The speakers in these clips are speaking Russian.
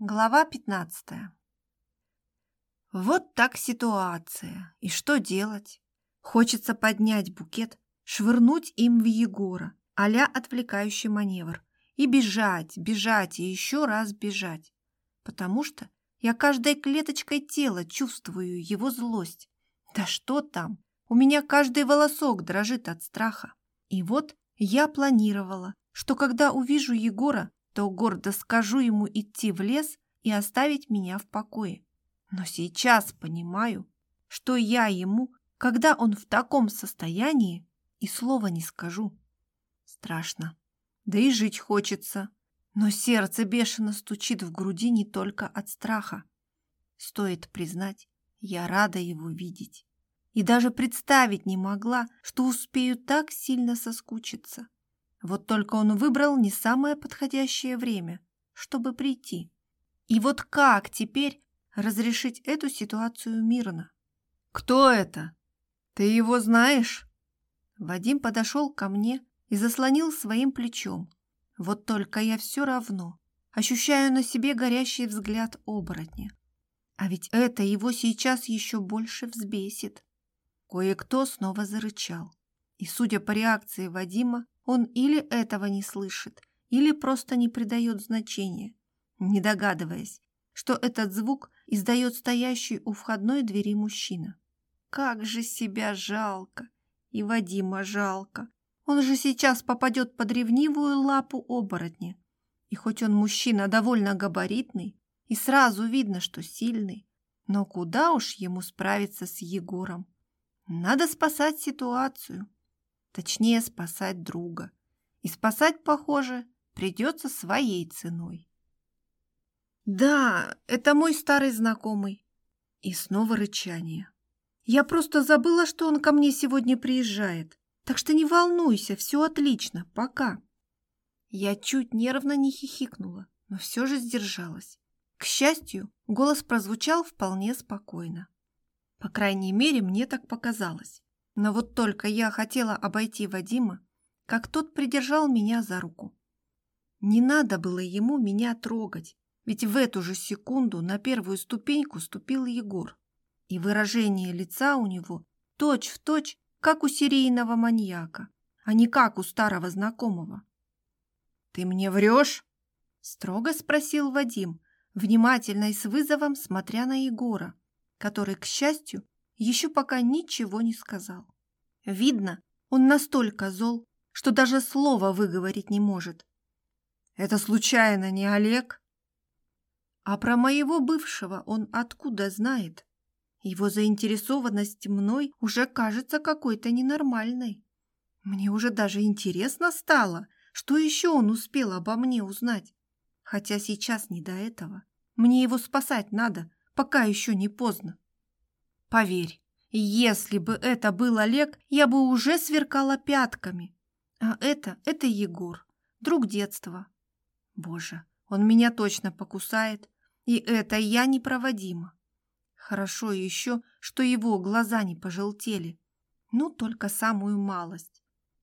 Глава 15. Вот так ситуация. И что делать? Хочется поднять букет, швырнуть им в Егора, аля отвлекающий маневр, и бежать, бежать и еще раз бежать, потому что я каждой клеточкой тела чувствую его злость. Да что там? У меня каждый волосок дрожит от страха. И вот я планировала, что когда увижу Егора, то гордо скажу ему идти в лес и оставить меня в покое. Но сейчас понимаю, что я ему, когда он в таком состоянии, и слова не скажу. Страшно. Да и жить хочется. Но сердце бешено стучит в груди не только от страха. Стоит признать, я рада его видеть. И даже представить не могла, что успею так сильно соскучиться. Вот только он выбрал не самое подходящее время, чтобы прийти. И вот как теперь разрешить эту ситуацию мирно? «Кто это? Ты его знаешь?» Вадим подошел ко мне и заслонил своим плечом. Вот только я все равно ощущаю на себе горящий взгляд оборотня. А ведь это его сейчас еще больше взбесит. Кое-кто снова зарычал. И, судя по реакции Вадима, он или этого не слышит, или просто не придает значения, не догадываясь, что этот звук издает стоящий у входной двери мужчина. Как же себя жалко! И Вадима жалко! Он же сейчас попадет под ревнивую лапу оборотня. И хоть он мужчина довольно габаритный, и сразу видно, что сильный, но куда уж ему справиться с Егором? Надо спасать ситуацию точнее спасать друга. И спасать, похоже, придется своей ценой. «Да, это мой старый знакомый». И снова рычание. «Я просто забыла, что он ко мне сегодня приезжает. Так что не волнуйся, все отлично, пока». Я чуть нервно не хихикнула, но все же сдержалась. К счастью, голос прозвучал вполне спокойно. По крайней мере, мне так показалось. Но вот только я хотела обойти Вадима, как тот придержал меня за руку. Не надо было ему меня трогать, ведь в эту же секунду на первую ступеньку ступил Егор. И выражение лица у него точь-в-точь, точь, как у серийного маньяка, а не как у старого знакомого. «Ты мне врешь?» – строго спросил Вадим, внимательно и с вызовом смотря на Егора, который, к счастью, еще пока ничего не сказал. Видно, он настолько зол, что даже слова выговорить не может. «Это случайно не Олег?» А про моего бывшего он откуда знает? Его заинтересованность мной уже кажется какой-то ненормальной. Мне уже даже интересно стало, что еще он успел обо мне узнать. Хотя сейчас не до этого. Мне его спасать надо, пока еще не поздно. Поверь, если бы это был Олег, я бы уже сверкала пятками. А это, это Егор, друг детства. Боже, он меня точно покусает, и это я непроводима. Хорошо еще, что его глаза не пожелтели. Ну, только самую малость.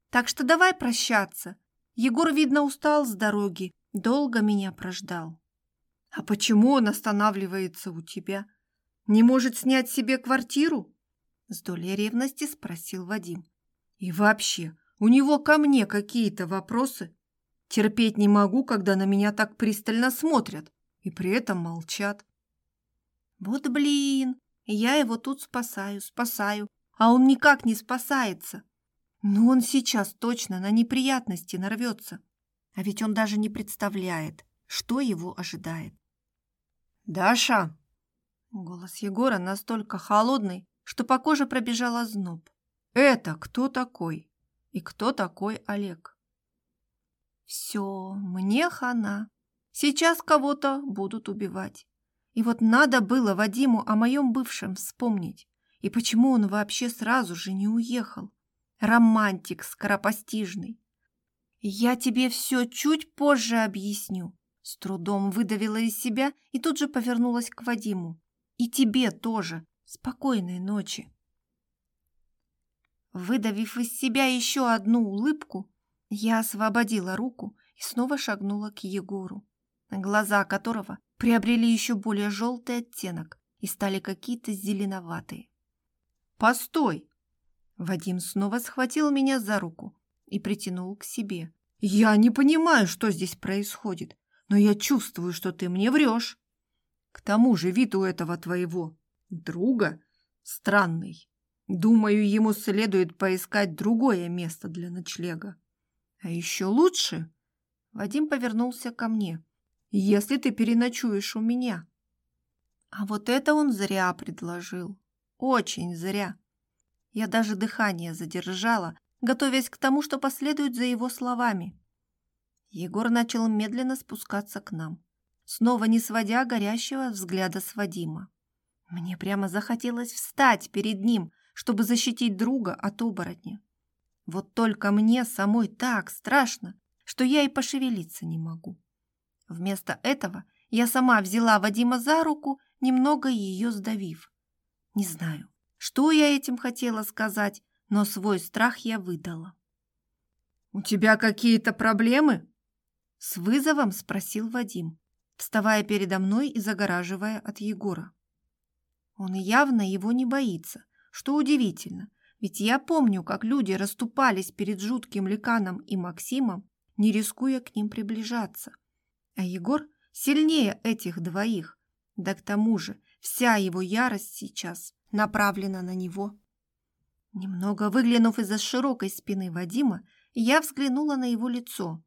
Так что давай прощаться. Егор, видно, устал с дороги, долго меня прождал. А почему он останавливается у тебя? Не может снять себе квартиру?» С долей ревности спросил Вадим. «И вообще, у него ко мне какие-то вопросы. Терпеть не могу, когда на меня так пристально смотрят и при этом молчат». «Вот блин, я его тут спасаю, спасаю, а он никак не спасается. Но он сейчас точно на неприятности нарвется. А ведь он даже не представляет, что его ожидает. «Даша!» Голос Егора настолько холодный, что по коже пробежала зноб. «Это кто такой? И кто такой Олег?» «Все, мне хана. Сейчас кого-то будут убивать. И вот надо было Вадиму о моем бывшем вспомнить. И почему он вообще сразу же не уехал? Романтик скоропостижный. Я тебе все чуть позже объясню. С трудом выдавила из себя и тут же повернулась к Вадиму. И тебе тоже. Спокойной ночи. Выдавив из себя еще одну улыбку, я освободила руку и снова шагнула к Егору, глаза которого приобрели еще более желтый оттенок и стали какие-то зеленоватые. «Постой!» Вадим снова схватил меня за руку и притянул к себе. «Я не понимаю, что здесь происходит, но я чувствую, что ты мне врешь!» К тому же вид у этого твоего друга странный. Думаю, ему следует поискать другое место для ночлега. А еще лучше...» Вадим повернулся ко мне. «Если ты переночуешь у меня». А вот это он зря предложил. Очень зря. Я даже дыхание задержала, готовясь к тому, что последует за его словами. Егор начал медленно спускаться к нам снова не сводя горящего взгляда с Вадима. Мне прямо захотелось встать перед ним, чтобы защитить друга от оборотня. Вот только мне самой так страшно, что я и пошевелиться не могу. Вместо этого я сама взяла Вадима за руку, немного ее сдавив. Не знаю, что я этим хотела сказать, но свой страх я выдала. «У тебя какие-то проблемы?» С вызовом спросил Вадим, вставая передо мной и загораживая от Егора. Он явно его не боится, что удивительно, ведь я помню, как люди расступались перед жутким Ликаном и Максимом, не рискуя к ним приближаться. А Егор сильнее этих двоих, да к тому же вся его ярость сейчас направлена на него. Немного выглянув из-за широкой спины Вадима, я взглянула на его лицо,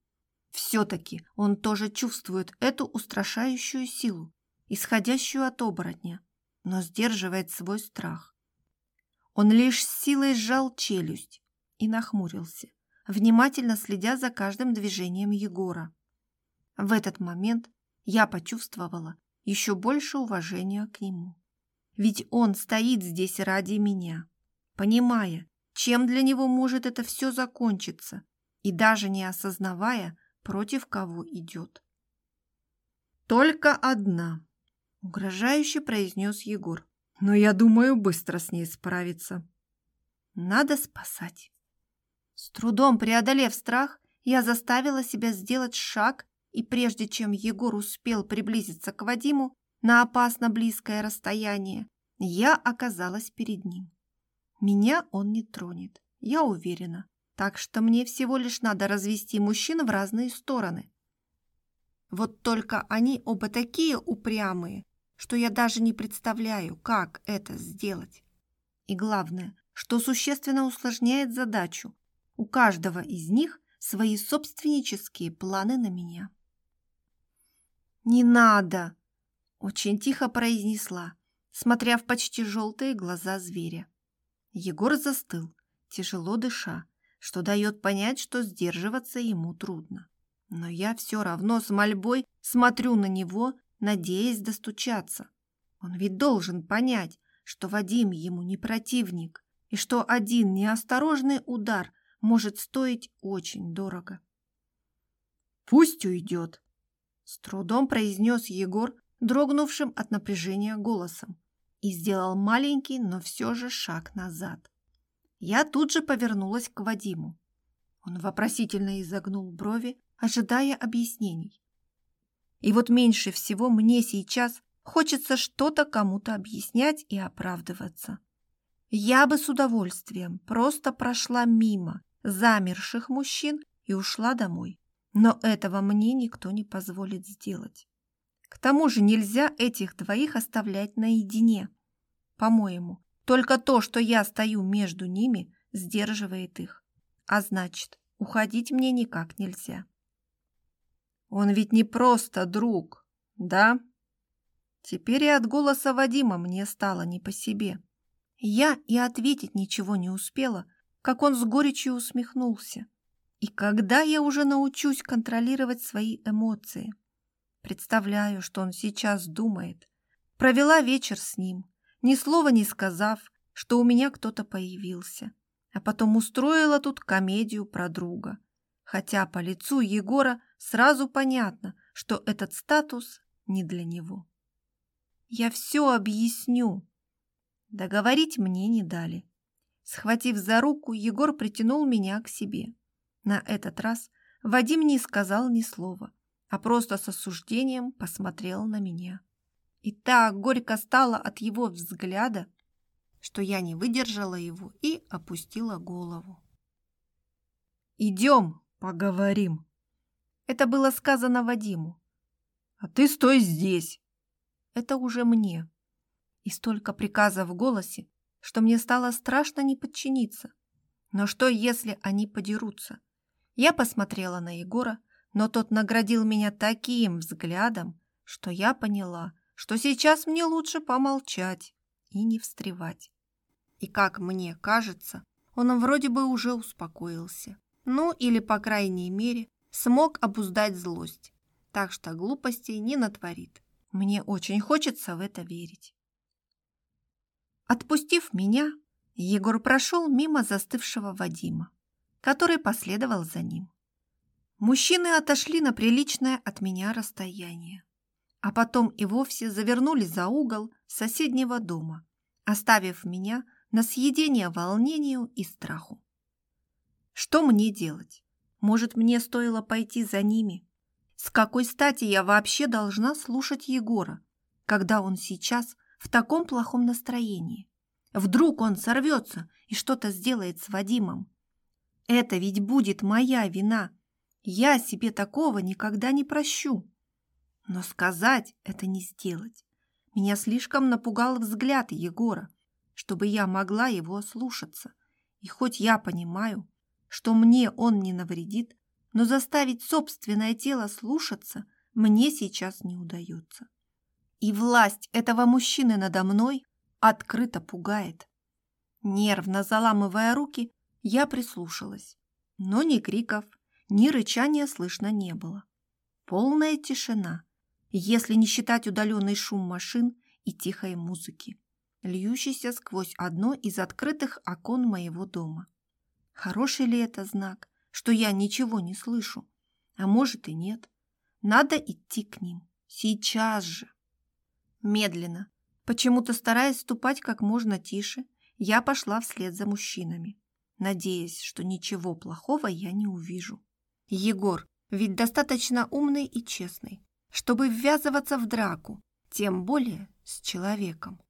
все-таки он тоже чувствует эту устрашающую силу, исходящую от оборотня, но сдерживает свой страх. Он лишь силой сжал челюсть и нахмурился, внимательно следя за каждым движением Егора. В этот момент я почувствовала еще больше уважения к нему. Ведь он стоит здесь ради меня, понимая, чем для него может это все закончиться, и даже не осознавая, против кого идет. «Только одна», — угрожающе произнес Егор. «Но я думаю, быстро с ней справиться». «Надо спасать». С трудом преодолев страх, я заставила себя сделать шаг, и прежде чем Егор успел приблизиться к Вадиму на опасно близкое расстояние, я оказалась перед ним. Меня он не тронет, я уверена так что мне всего лишь надо развести мужчин в разные стороны. Вот только они оба такие упрямые, что я даже не представляю, как это сделать. И главное, что существенно усложняет задачу. У каждого из них свои собственнические планы на меня. «Не надо!» – очень тихо произнесла, смотря в почти желтые глаза зверя. Егор застыл, тяжело дыша, что дает понять, что сдерживаться ему трудно. Но я все равно с мольбой смотрю на него, надеясь достучаться. Он ведь должен понять, что Вадим ему не противник, и что один неосторожный удар может стоить очень дорого. «Пусть уйдет!» — с трудом произнес Егор, дрогнувшим от напряжения голосом, и сделал маленький, но все же шаг назад. Я тут же повернулась к Вадиму. Он вопросительно изогнул брови, ожидая объяснений. И вот меньше всего мне сейчас хочется что-то кому-то объяснять и оправдываться. Я бы с удовольствием просто прошла мимо замерших мужчин и ушла домой. Но этого мне никто не позволит сделать. К тому же нельзя этих двоих оставлять наедине. По-моему, только то, что я стою между ними, сдерживает их. А значит, уходить мне никак нельзя. Он ведь не просто друг, да? Теперь и от голоса Вадима мне стало не по себе. Я и ответить ничего не успела, как он с горечью усмехнулся. И когда я уже научусь контролировать свои эмоции? Представляю, что он сейчас думает. Провела вечер с ним, ни слова не сказав, что у меня кто-то появился. А потом устроила тут комедию про друга. Хотя по лицу Егора сразу понятно, что этот статус не для него. «Я все объясню!» Договорить мне не дали. Схватив за руку, Егор притянул меня к себе. На этот раз Вадим не сказал ни слова, а просто с осуждением посмотрел на меня. И так горько стало от его взгляда, что я не выдержала его и опустила голову. «Идем, поговорим!» Это было сказано Вадиму. «А ты стой здесь!» Это уже мне. И столько приказа в голосе, что мне стало страшно не подчиниться. Но что, если они подерутся? Я посмотрела на Егора, но тот наградил меня таким взглядом, что я поняла, что сейчас мне лучше помолчать и не встревать. И как мне кажется, он вроде бы уже успокоился. Ну, или, по крайней мере, смог обуздать злость. Так что глупостей не натворит. Мне очень хочется в это верить. Отпустив меня, Егор прошел мимо застывшего Вадима, который последовал за ним. Мужчины отошли на приличное от меня расстояние а потом и вовсе завернули за угол соседнего дома, оставив меня на съедение волнению и страху. Что мне делать? Может, мне стоило пойти за ними? С какой стати я вообще должна слушать Егора, когда он сейчас в таком плохом настроении? Вдруг он сорвется и что-то сделает с Вадимом? Это ведь будет моя вина. Я себе такого никогда не прощу. Но сказать это не сделать. Меня слишком напугал взгляд Егора, чтобы я могла его ослушаться. И хоть я понимаю, что мне он не навредит, но заставить собственное тело слушаться мне сейчас не удается. И власть этого мужчины надо мной открыто пугает. Нервно заламывая руки, я прислушалась, но ни криков, ни рычания слышно не было. Полная тишина – если не считать удаленный шум машин и тихой музыки, льющейся сквозь одно из открытых окон моего дома. Хороший ли это знак, что я ничего не слышу? А может и нет. Надо идти к ним. Сейчас же. Медленно, почему-то стараясь ступать как можно тише, я пошла вслед за мужчинами, надеясь, что ничего плохого я не увижу. Егор ведь достаточно умный и честный, чтобы ввязываться в драку, тем более с человеком.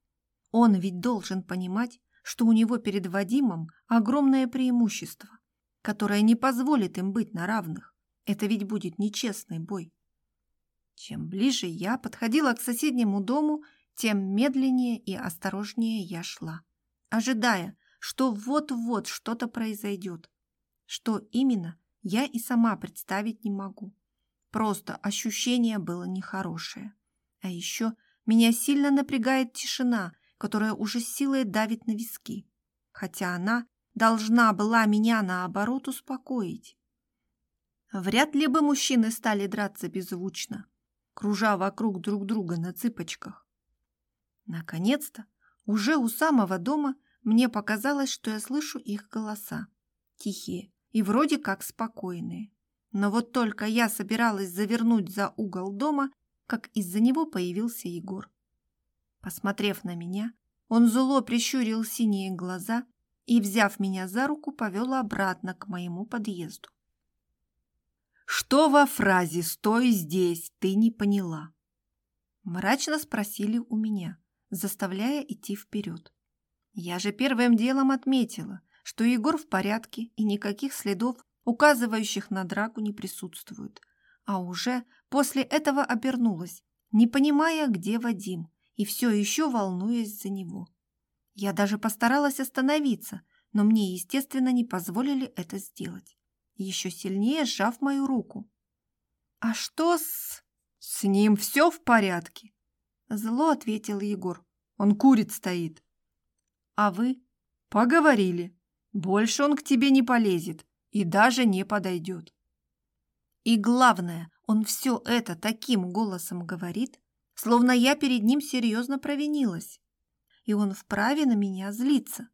Он ведь должен понимать, что у него перед Вадимом огромное преимущество, которое не позволит им быть на равных. Это ведь будет нечестный бой. Чем ближе я подходила к соседнему дому, тем медленнее и осторожнее я шла, ожидая, что вот-вот что-то произойдет. Что именно, я и сама представить не могу. Просто ощущение было нехорошее. А еще меня сильно напрягает тишина, которая уже силой давит на виски. Хотя она должна была меня, наоборот, успокоить. Вряд ли бы мужчины стали драться беззвучно, кружа вокруг друг друга на цыпочках. Наконец-то, уже у самого дома, мне показалось, что я слышу их голоса. Тихие и вроде как спокойные. Но вот только я собиралась завернуть за угол дома, как из-за него появился Егор. Посмотрев на меня, он зло прищурил синие глаза и, взяв меня за руку, повел обратно к моему подъезду. «Что во фразе «стой здесь» ты не поняла?» Мрачно спросили у меня, заставляя идти вперед. Я же первым делом отметила, что Егор в порядке и никаких следов указывающих на драку не присутствует. А уже после этого обернулась, не понимая, где Вадим, и все еще волнуясь за него. Я даже постаралась остановиться, но мне, естественно, не позволили это сделать, еще сильнее сжав мою руку. «А что с...» «С ним все в порядке?» Зло ответил Егор. «Он курит стоит». «А вы?» «Поговорили. Больше он к тебе не полезет и даже не подойдет. И главное, он все это таким голосом говорит, словно я перед ним серьезно провинилась. И он вправе на меня злиться.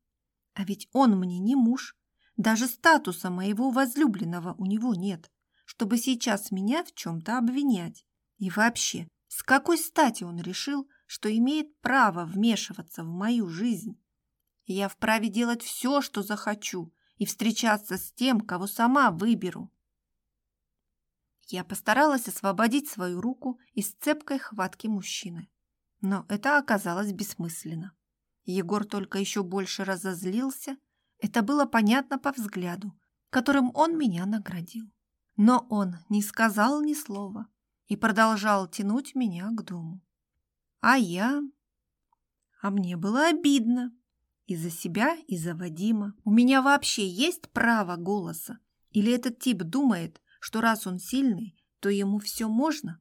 А ведь он мне не муж. Даже статуса моего возлюбленного у него нет, чтобы сейчас меня в чем-то обвинять. И вообще, с какой стати он решил, что имеет право вмешиваться в мою жизнь? Я вправе делать все, что захочу, и встречаться с тем, кого сама выберу. Я постаралась освободить свою руку из цепкой хватки мужчины, но это оказалось бессмысленно. Егор только еще больше разозлился, это было понятно по взгляду, которым он меня наградил. Но он не сказал ни слова и продолжал тянуть меня к дому. А я... А мне было обидно. И за себя, и за Вадима. У меня вообще есть право голоса? Или этот тип думает, что раз он сильный, то ему все можно?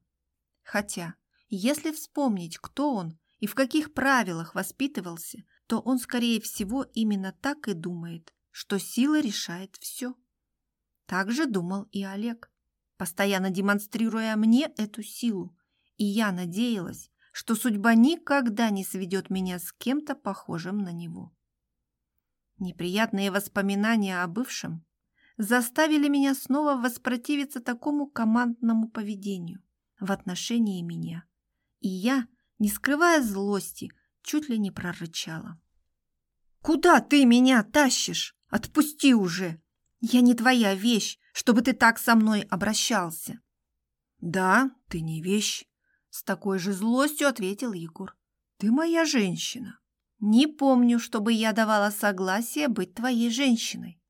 Хотя, если вспомнить, кто он и в каких правилах воспитывался, то он, скорее всего, именно так и думает, что сила решает все. Так же думал и Олег, постоянно демонстрируя мне эту силу. И я надеялась, что судьба никогда не сведет меня с кем-то похожим на него. Неприятные воспоминания о бывшем заставили меня снова воспротивиться такому командному поведению в отношении меня. И я, не скрывая злости, чуть ли не прорычала. «Куда ты меня тащишь? Отпусти уже! Я не твоя вещь, чтобы ты так со мной обращался!» «Да, ты не вещь», — с такой же злостью ответил Егор. «Ты моя женщина. Не помню, чтобы я давала согласие быть твоей женщиной.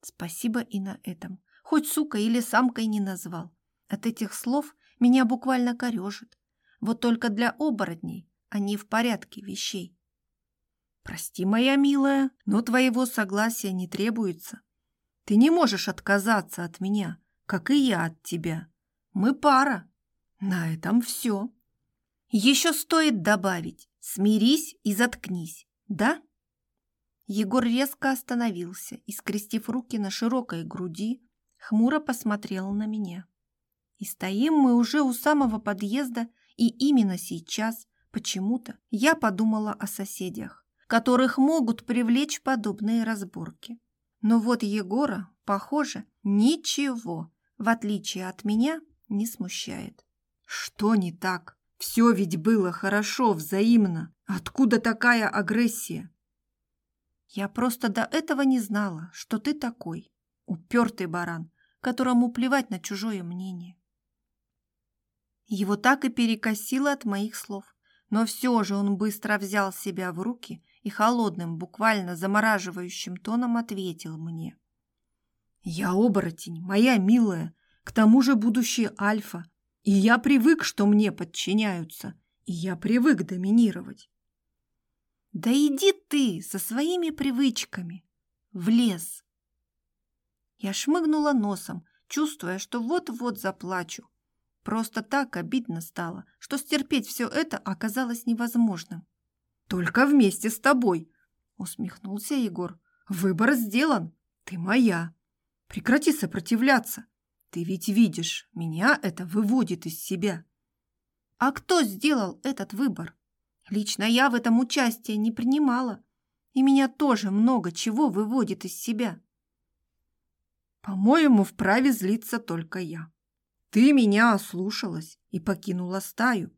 Спасибо и на этом. Хоть сука или самкой не назвал. От этих слов меня буквально корежит. Вот только для оборотней они в порядке вещей. Прости, моя милая, но твоего согласия не требуется. Ты не можешь отказаться от меня, как и я от тебя. Мы пара. На этом все. Еще стоит добавить, Смирись и заткнись, да? Егор резко остановился и, скрестив руки на широкой груди, хмуро посмотрел на меня. И стоим мы уже у самого подъезда, и именно сейчас, почему-то, я подумала о соседях, которых могут привлечь подобные разборки. Но вот Егора, похоже, ничего, в отличие от меня, не смущает. Что не так? Все ведь было хорошо, взаимно. Откуда такая агрессия? Я просто до этого не знала, что ты такой. Упертый баран, которому плевать на чужое мнение. Его так и перекосило от моих слов. Но все же он быстро взял себя в руки и холодным, буквально замораживающим тоном ответил мне. «Я оборотень, моя милая, к тому же будущий альфа. И я привык, что мне подчиняются. И я привык доминировать. Да иди ты со своими привычками в лес. Я шмыгнула носом, чувствуя, что вот-вот заплачу. Просто так обидно стало, что стерпеть все это оказалось невозможным. «Только вместе с тобой!» — усмехнулся Егор. «Выбор сделан! Ты моя! Прекрати сопротивляться! Ты ведь видишь, меня это выводит из себя. А кто сделал этот выбор? Лично я в этом участие не принимала, и меня тоже много чего выводит из себя. По-моему, вправе злиться только я. Ты меня ослушалась и покинула стаю.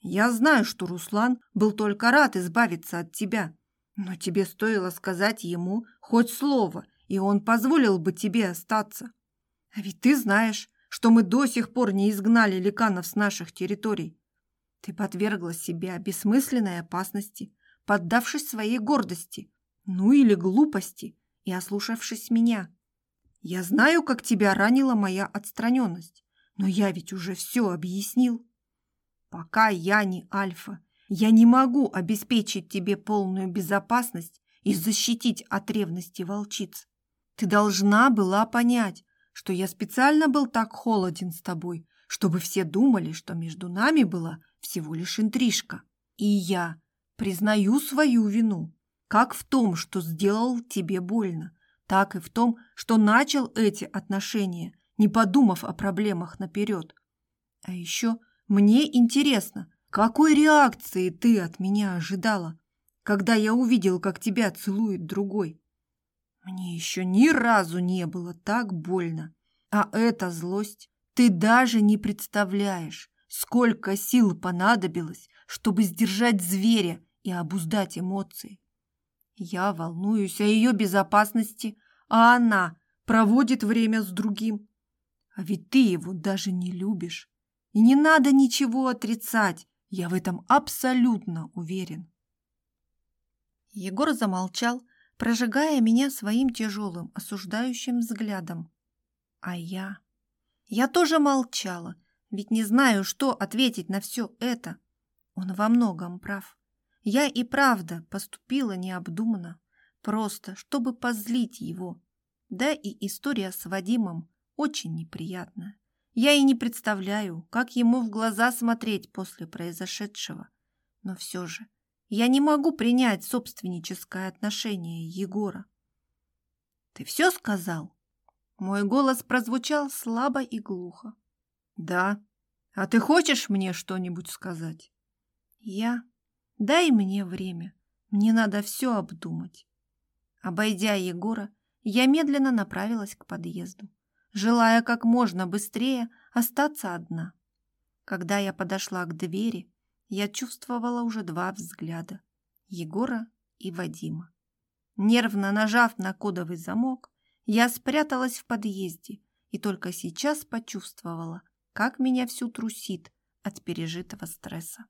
Я знаю, что Руслан был только рад избавиться от тебя, но тебе стоило сказать ему хоть слово, и он позволил бы тебе остаться. А ведь ты знаешь, что мы до сих пор не изгнали ликанов с наших территорий. Ты подвергла себя бессмысленной опасности, поддавшись своей гордости, ну или глупости, и ослушавшись меня. Я знаю, как тебя ранила моя отстраненность, но я ведь уже все объяснил. Пока я не Альфа, я не могу обеспечить тебе полную безопасность и защитить от ревности волчиц. Ты должна была понять, что я специально был так холоден с тобой, чтобы все думали, что между нами была всего лишь интрижка. И я признаю свою вину, как в том, что сделал тебе больно, так и в том, что начал эти отношения, не подумав о проблемах наперед. А еще мне интересно, какой реакции ты от меня ожидала, когда я увидел, как тебя целует другой? Мне еще ни разу не было так больно. А эта злость ты даже не представляешь, сколько сил понадобилось, чтобы сдержать зверя и обуздать эмоции. Я волнуюсь о ее безопасности, а она проводит время с другим. А ведь ты его даже не любишь. И не надо ничего отрицать, я в этом абсолютно уверен. Егор замолчал, прожигая меня своим тяжелым, осуждающим взглядом. А я... Я тоже молчала, ведь не знаю, что ответить на все это. Он во многом прав. Я и правда поступила необдуманно, просто чтобы позлить его. Да и история с Вадимом очень неприятная. Я и не представляю, как ему в глаза смотреть после произошедшего. Но все же я не могу принять собственническое отношение Егора. Ты все сказал? Мой голос прозвучал слабо и глухо. Да. А ты хочешь мне что-нибудь сказать? Я. Дай мне время. Мне надо все обдумать. Обойдя Егора, я медленно направилась к подъезду, желая как можно быстрее остаться одна. Когда я подошла к двери, я чувствовала уже два взгляда – Егора и Вадима. Нервно нажав на кодовый замок, я спряталась в подъезде и только сейчас почувствовала, как меня всю трусит от пережитого стресса.